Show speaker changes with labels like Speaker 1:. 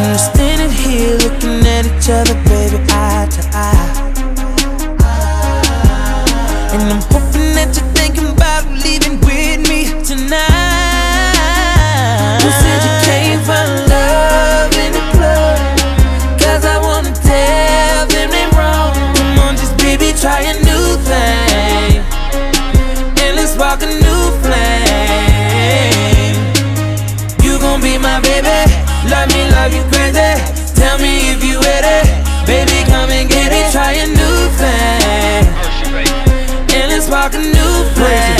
Speaker 1: So we're standing here looking at each other, baby, eye to eye.
Speaker 2: And I'm Love you crazy. Tell me if you with it. Baby, come and get it. Try a new thing. And let's spark a new flame.